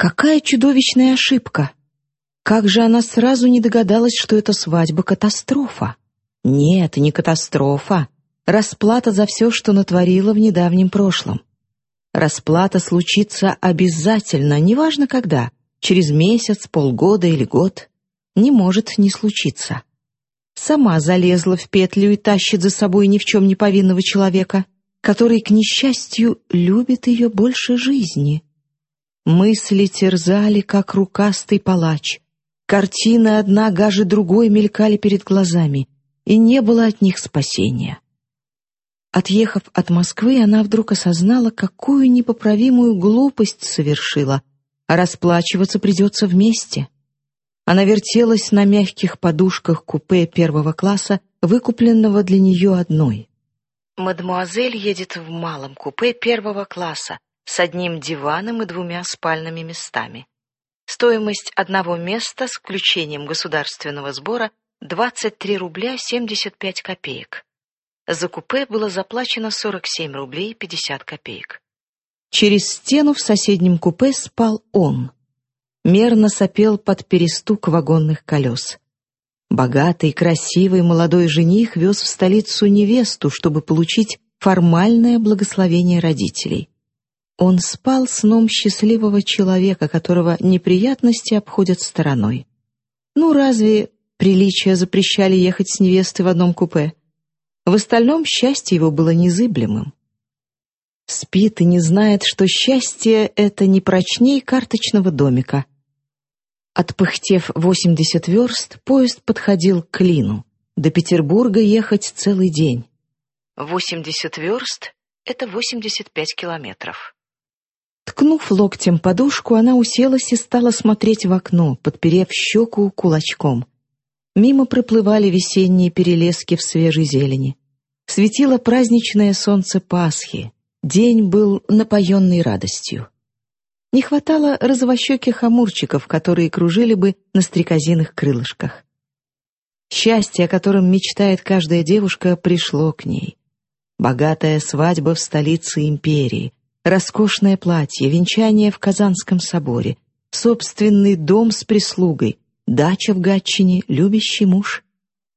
Какая чудовищная ошибка! Как же она сразу не догадалась, что эта свадьба — катастрофа? Нет, не катастрофа. Расплата за все, что натворила в недавнем прошлом. Расплата случится обязательно, неважно когда, через месяц, полгода или год. Не может не случиться. Сама залезла в петлю и тащит за собой ни в чем не повинного человека, который, к несчастью, любит ее больше жизни. Мысли терзали, как рукастый палач. Картины одна гаже другой мелькали перед глазами, и не было от них спасения. Отъехав от Москвы, она вдруг осознала, какую непоправимую глупость совершила, а расплачиваться придется вместе. Она вертелась на мягких подушках купе первого класса, выкупленного для нее одной. Мадемуазель едет в малом купе первого класса, с одним диваном и двумя спальными местами. Стоимость одного места с включением государственного сбора 23 рубля 75 копеек. За купе было заплачено 47 рублей 50 копеек. Через стену в соседнем купе спал он. Мерно сопел под перестук вагонных колес. Богатый, красивый молодой жених вез в столицу невесту, чтобы получить формальное благословение родителей. Он спал сном счастливого человека, которого неприятности обходят стороной. Ну, разве приличия запрещали ехать с невестой в одном купе? В остальном счастье его было незыблемым. Спит и не знает, что счастье — это не прочней карточного домика. Отпыхтев 80 верст, поезд подходил к Клину. До Петербурга ехать целый день. 80 верст — это 85 километров. Ткнув локтем подушку, она уселась и стала смотреть в окно, подперев щеку кулачком. Мимо проплывали весенние перелески в свежей зелени. Светило праздничное солнце Пасхи. День был напоенный радостью. Не хватало розовощеких амурчиков, которые кружили бы на стрекозиных крылышках. Счастье, о котором мечтает каждая девушка, пришло к ней. Богатая свадьба в столице империи — роскошное платье, венчание в Казанском соборе, собственный дом с прислугой, дача в Гатчине, любящий муж.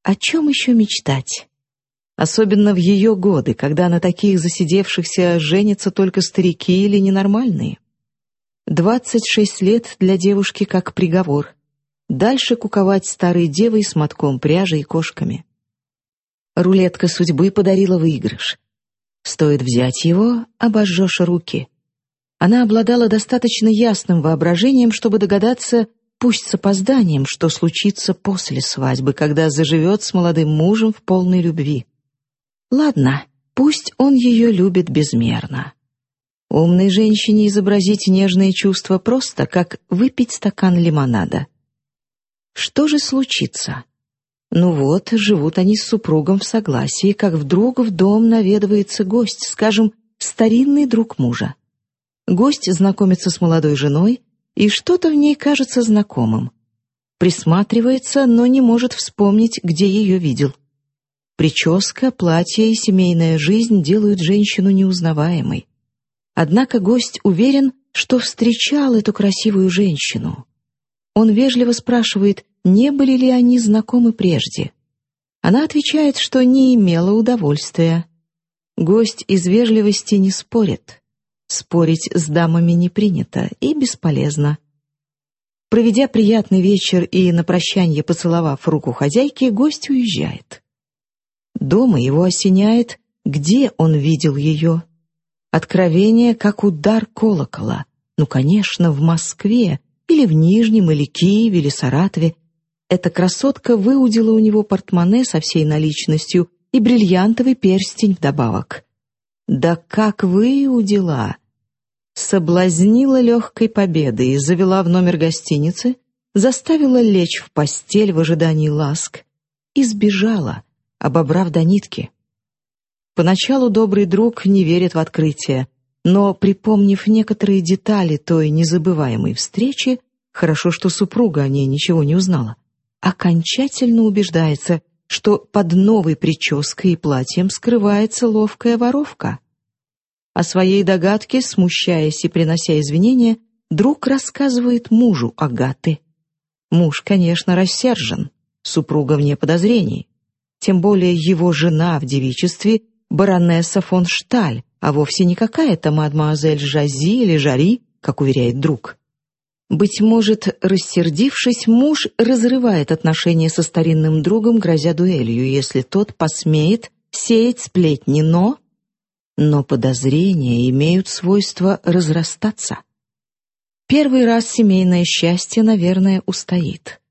О чем еще мечтать? Особенно в ее годы, когда на таких засидевшихся женятся только старики или ненормальные. Двадцать шесть лет для девушки как приговор. Дальше куковать старой девой с мотком пряжи и кошками. Рулетка судьбы подарила выигрыш. Стоит взять его, обожжешь руки. Она обладала достаточно ясным воображением, чтобы догадаться, пусть с опозданием, что случится после свадьбы, когда заживет с молодым мужем в полной любви. Ладно, пусть он ее любит безмерно. Умной женщине изобразить нежные чувства просто, как выпить стакан лимонада. Что же случится? Ну вот, живут они с супругом в согласии, как вдруг в дом наведывается гость, скажем, старинный друг мужа. Гость знакомится с молодой женой, и что-то в ней кажется знакомым. Присматривается, но не может вспомнить, где ее видел. Прическа, платье и семейная жизнь делают женщину неузнаваемой. Однако гость уверен, что встречал эту красивую женщину. Он вежливо спрашивает, не были ли они знакомы прежде. Она отвечает, что не имела удовольствия. Гость из вежливости не спорит. Спорить с дамами не принято и бесполезно. Проведя приятный вечер и на прощание поцеловав руку хозяйки, гость уезжает. Дома его осеняет, где он видел ее. Откровение, как удар колокола. Ну, конечно, в Москве, или в Нижнем, или Киеве, или Саратове, эта красотка выудила у него портмоне со всей наличностью и бриллиантовый перстень вдобавок. Да как выудила! Соблазнила легкой победой завела в номер гостиницы, заставила лечь в постель в ожидании ласк и сбежала, обобрав до нитки. Поначалу добрый друг не верит в открытие, но, припомнив некоторые детали той незабываемой встречи, хорошо, что супруга о ней ничего не узнала, окончательно убеждается, что под новой прической и платьем скрывается ловкая воровка. О своей догадке, смущаясь и принося извинения, друг рассказывает мужу Агаты. Муж, конечно, рассержен, супруга вне подозрений. Тем более его жена в девичестве — баронесса фон Шталь, а вовсе не какая-то мадемуазель Жази или Жари, как уверяет друг. Быть может, рассердившись, муж разрывает отношения со старинным другом, грозя дуэлью, если тот посмеет сеять сплетни, но... Но подозрения имеют свойство разрастаться. Первый раз семейное счастье, наверное, устоит.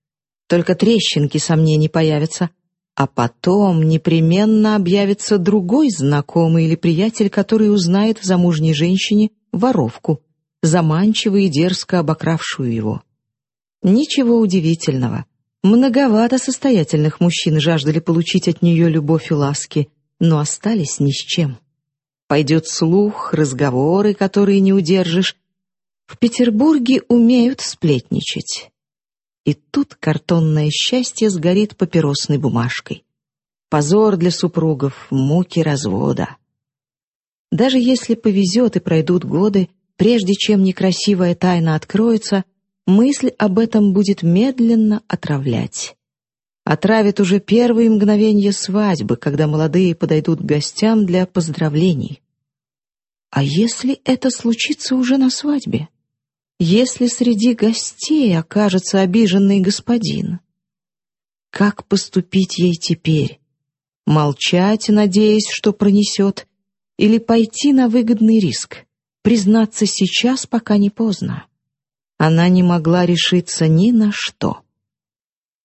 Только трещинки сомнений появятся, а потом непременно объявится другой знакомый или приятель, который узнает в замужней женщине воровку, заманчиво и дерзко обокравшую его. Ничего удивительного. Многовато состоятельных мужчин жаждали получить от нее любовь и ласки, но остались ни с чем. Пойдет слух, разговоры, которые не удержишь. В Петербурге умеют сплетничать. И тут картонное счастье сгорит папиросной бумажкой. Позор для супругов, муки развода. Даже если повезет и пройдут годы, прежде чем некрасивая тайна откроется, мысль об этом будет медленно отравлять. Отравит уже первые мгновения свадьбы, когда молодые подойдут к гостям для поздравлений. А если это случится уже на свадьбе? Если среди гостей окажется обиженный господин? Как поступить ей теперь? Молчать, надеясь, что пронесет, или пойти на выгодный риск? Признаться сейчас, пока не поздно. Она не могла решиться ни на что.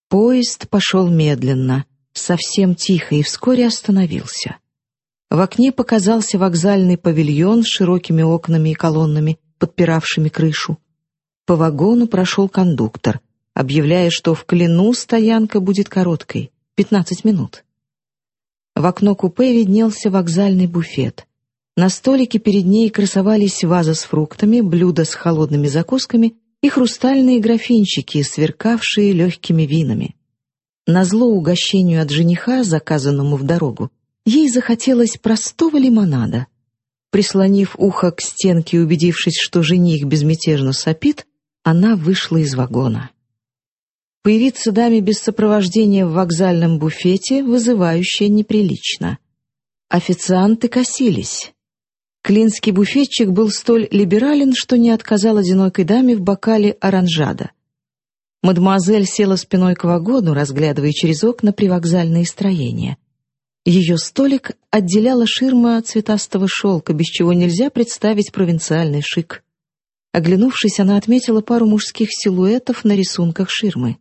Поезд пошел медленно, совсем тихо и вскоре остановился. В окне показался вокзальный павильон с широкими окнами и колоннами, подпиравшими крышу. По вагону прошел кондуктор, объявляя, что в Клину стоянка будет короткой — 15 минут. В окно купе виднелся вокзальный буфет. На столике перед ней красовались ваза с фруктами, блюда с холодными закусками и хрустальные графинчики, сверкавшие легкими винами. Назло угощению от жениха, заказанному в дорогу, ей захотелось простого лимонада. Прислонив ухо к стенке и убедившись, что жених безмятежно сопит, она вышла из вагона. Появиться даме без сопровождения в вокзальном буфете вызывающе неприлично. Официанты косились. Клинский буфетчик был столь либерален, что не отказал одинокой даме в бокале оранжада. Мадемуазель села спиной к вагону, разглядывая через окна привокзальные строения. Ее столик отделяла ширма цветастого шелка, без чего нельзя представить провинциальный шик. Оглянувшись, она отметила пару мужских силуэтов на рисунках ширмы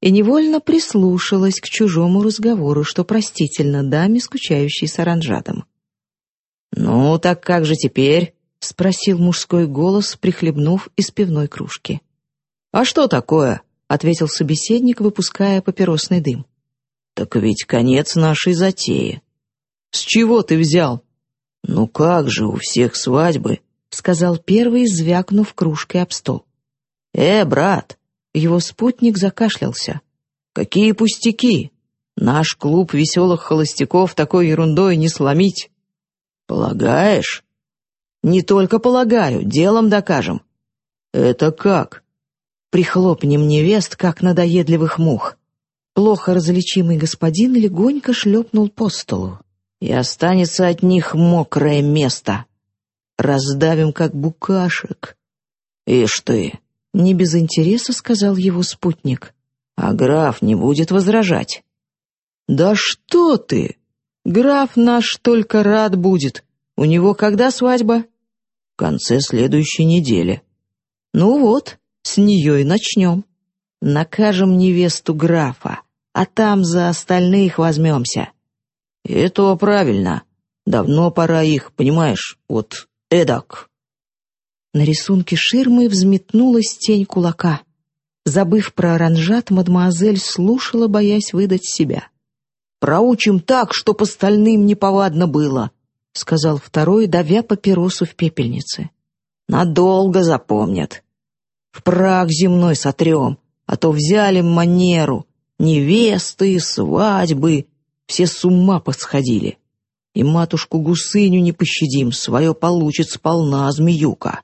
и невольно прислушалась к чужому разговору, что простительно даме, скучающей с оранжадом. «Ну, так как же теперь?» — спросил мужской голос, прихлебнув из пивной кружки. «А что такое?» — ответил собеседник, выпуская папиросный дым. «Так ведь конец нашей затеи». «С чего ты взял?» «Ну как же, у всех свадьбы», — сказал первый, звякнув кружкой об стол. «Э, брат!» — его спутник закашлялся. «Какие пустяки! Наш клуб веселых холостяков такой ерундой не сломить!» «Полагаешь?» «Не только полагаю, делом докажем». «Это как?» «Прихлопнем невест, как надоедливых мух». Плохо различимый господин легонько шлепнул по столу. «И останется от них мокрое место. Раздавим, как букашек». «Ишь ты!» — не без интереса сказал его спутник. «А граф не будет возражать». «Да что ты!» Граф наш только рад будет. У него когда свадьба? В конце следующей недели. Ну вот, с нее и начнем. Накажем невесту графа, а там за остальных возьмемся. Это правильно. Давно пора их, понимаешь, вот эдак. На рисунке ширмы взметнулась тень кулака. Забыв про оранжат, мадемуазель слушала, боясь выдать себя. Проучим так, чтоб остальным неповадно было», — сказал второй, давя папиросу в пепельнице. «Надолго запомнят. В прах земной сотрем, а то взяли манеру. Невесты, свадьбы, все с ума посходили. И матушку Гусыню не пощадим, свое получит сполна змеюка.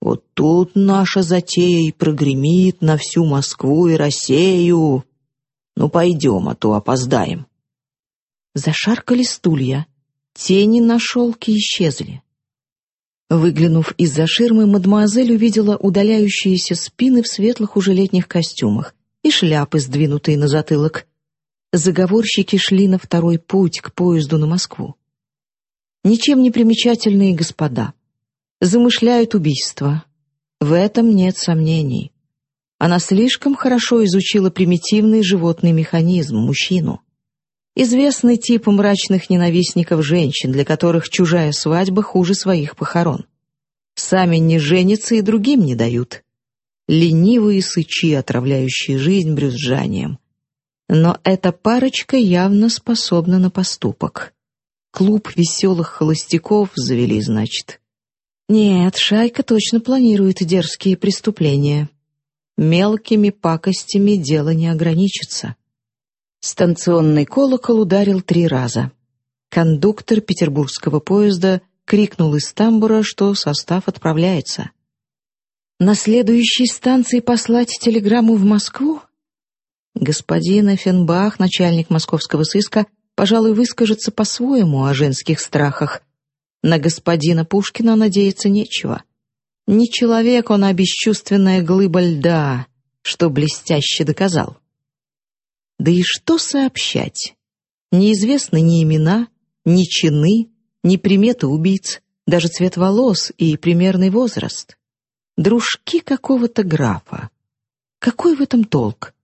Вот тут наша затея и прогремит на всю Москву и Россию. Ну, пойдем, а то опоздаем. Зашаркали стулья. Тени на шелке исчезли. Выглянув из-за ширмы, мадемуазель увидела удаляющиеся спины в светлых уже летних костюмах и шляпы, сдвинутые на затылок. Заговорщики шли на второй путь к поезду на Москву. Ничем не примечательные господа. Замышляют убийство. В этом нет сомнений. Она слишком хорошо изучила примитивный животный механизм, мужчину. Известный тип мрачных ненавистников женщин, для которых чужая свадьба хуже своих похорон. Сами не женятся и другим не дают. Ленивые сычи, отравляющие жизнь брюзжанием. Но эта парочка явно способна на поступок. Клуб веселых холостяков завели, значит. Нет, шайка точно планирует дерзкие преступления. Мелкими пакостями дело не ограничится. Станционный колокол ударил три раза. Кондуктор петербургского поезда крикнул из тамбура, что состав отправляется. На следующей станции послать телеграмму в Москву? Господин Эффенбах, начальник московского сыска, пожалуй, выскажется по-своему о женских страхах. На господина Пушкина надеяться нечего. Не человек он, а бесчувственная глыба льда, что блестяще доказал. Да и что сообщать? Неизвестны ни имена, ни чины, ни приметы убийц, даже цвет волос и примерный возраст. Дружки какого-то графа. Какой в этом толк?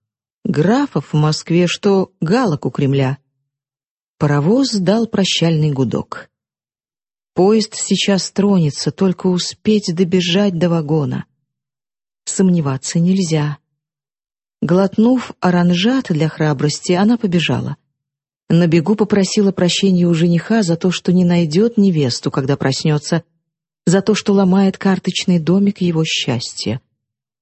Графов в Москве, что галок у Кремля. Паровоз дал прощальный гудок. Поезд сейчас тронется, только успеть добежать до вагона. Сомневаться нельзя. Глотнув оранжат для храбрости, она побежала. На бегу попросила прощения у жениха за то, что не найдет невесту, когда проснется, за то, что ломает карточный домик его счастья.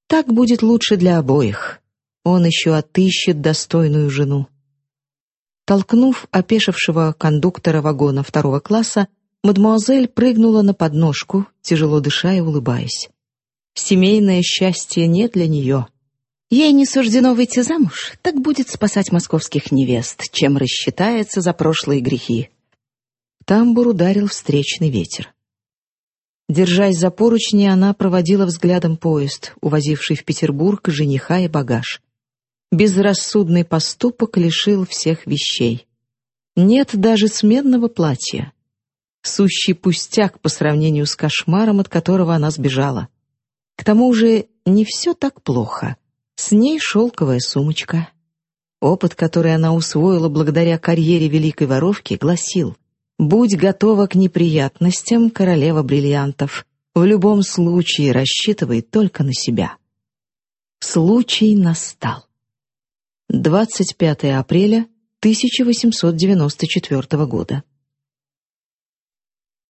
Так будет лучше для обоих. Он еще отыщет достойную жену. Толкнув опешившего кондуктора вагона второго класса, мадемуазель прыгнула на подножку, тяжело дыша и улыбаясь. Семейное счастье не для нее. Ей не суждено выйти замуж, так будет спасать московских невест, чем рассчитается за прошлые грехи. Тамбур ударил встречный ветер. Держась за поручни, она проводила взглядом поезд, увозивший в Петербург жениха и багаж безрассудный поступок лишил всех вещей. Нет даже сменного платья. Сущий пустяк по сравнению с кошмаром, от которого она сбежала. К тому же не все так плохо. С ней шелковая сумочка. Опыт, который она усвоила благодаря карьере великой воровки, гласил «Будь готова к неприятностям, королева бриллиантов. В любом случае рассчитывай только на себя». Случай настал. 25 апреля 1894 года.